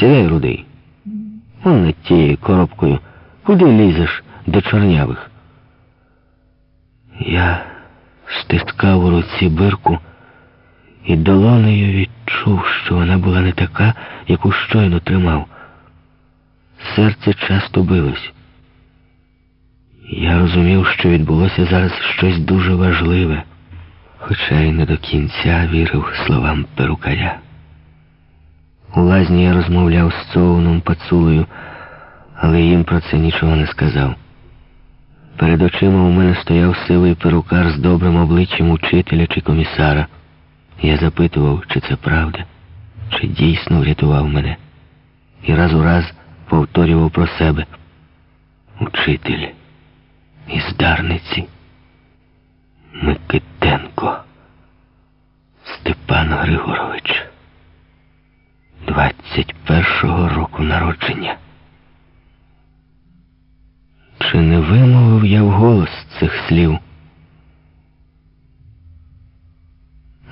Сідай, рудий. Он над тією коробкою. Куди лізеш до чорнявих? Я стискав у руці бирку і долонею відчув, що вона була не така, яку щойно тримав. Серце часто билось. Я розумів, що відбулося зараз щось дуже важливе, хоча й не до кінця вірив словам перукаря. У лазні я розмовляв з Цоуном Пацулею, але їм про це нічого не сказав. Перед очима у мене стояв сивий перукар з добрим обличчям учителя чи комісара. Я запитував, чи це правда, чи дійсно врятував мене. І раз у раз повторював про себе. Учитель із Дарниці Микитенко Степан Григорович. 21-го року народження. Чи не вимовив я вголос цих слів?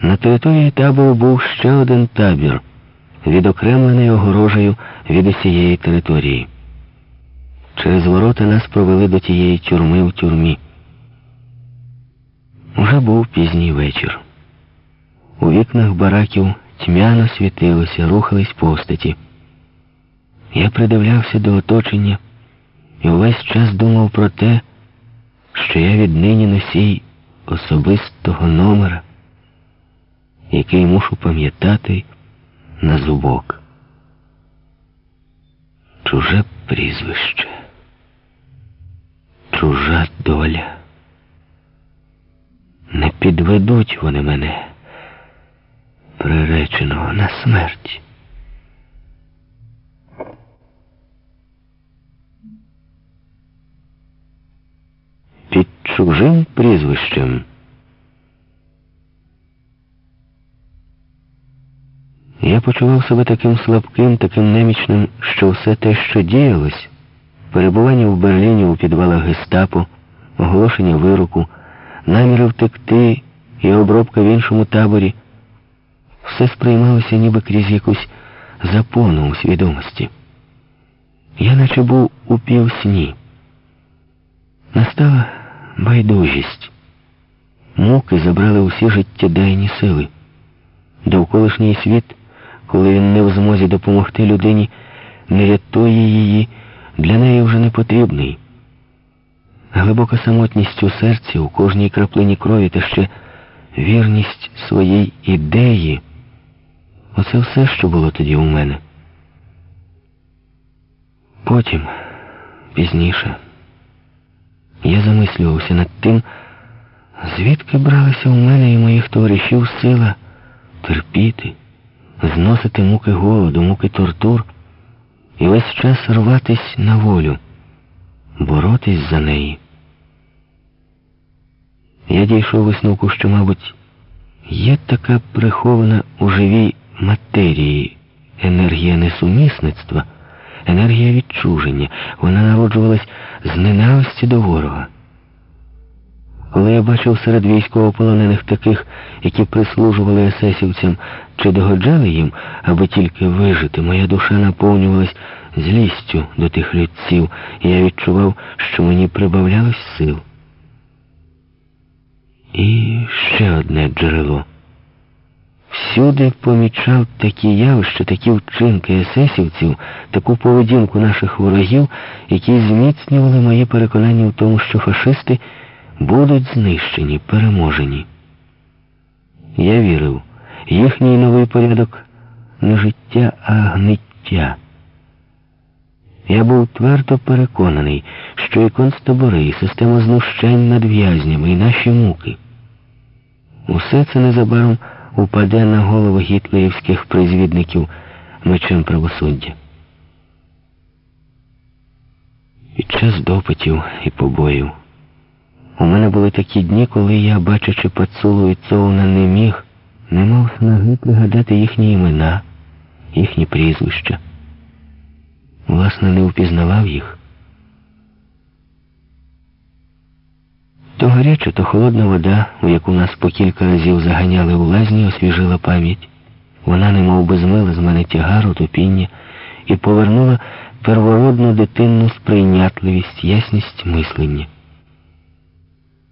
На території табору був ще один табір, відокремлений огорожею від усієї території. Через ворота нас провели до тієї тюрми в тюрмі. Уже був пізній вечір. У вікнах бараків тьмяно світилося, рухались постаті. Я придивлявся до оточення і увесь час думав про те, що я віднині носій особистого номера, який мушу пам'ятати на зубок. Чуже прізвище, чужа доля. Не підведуть вони мене приреченого на смерть. Під чужим прізвищем. Я почував себе таким слабким, таким немічним, що все те, що діялось, перебування в Берліні у підвалах гестапо, оголошення вироку, наміри втекти і обробка в іншому таборі, все сприймалося ніби крізь якусь запону у свідомості. Я наче був у півсні. Настала байдужість. Муки забрали усі життєдайні сили. Довколишній світ, коли він не в змозі допомогти людині, не рятує її, для неї вже не потрібний. Глибока самотність у серці, у кожній краплині крові та ще вірність своїй ідеї. Оце все, що було тоді у мене. Потім, пізніше, я замислювався над тим, звідки бралася у мене і моїх товаришів сила терпіти, зносити муки голоду, муки тортур і весь час рватись на волю, боротись за неї. Я дійшов висновку, що, мабуть, є така прихована у живій матерії енергія несумісництва, енергія відчуження. Вона народжувалась з ненависті до ворога. Коли я бачив серед військовополонених таких, які прислужували есесівцям чи догоджали їм, аби тільки вижити, моя душа наповнювалась злістю до тих людців, і я відчував, що мені прибавлялось сил. І ще одне джерело. Всюди помічав такі явища, такі вчинки есесівців, таку поведінку наших ворогів, які зміцнювали мої переконання в тому, що фашисти будуть знищені, переможені. Я вірив, їхній новий порядок не життя, а гниття. Я був твердо переконаний, що і концтабори, і система знущань над в'язнями, і наші муки. Усе це незабаром упаде на голову гітлерівських призвідників мечем правосуддя. Під час допитів і побоїв у мене були такі дні, коли я, бачачи пацулу і цовна, не міг, не мав снаги пригадати їхні імена, їхні прізвища. Власне, не впізнавав їх. То гаряча, то холодна вода, в яку нас по кілька разів заганяли у лазні, освіжила пам'ять. Вона немов би змила з мене тягару, тупіння і повернула первородну дитинну сприйнятливість, ясність мислення.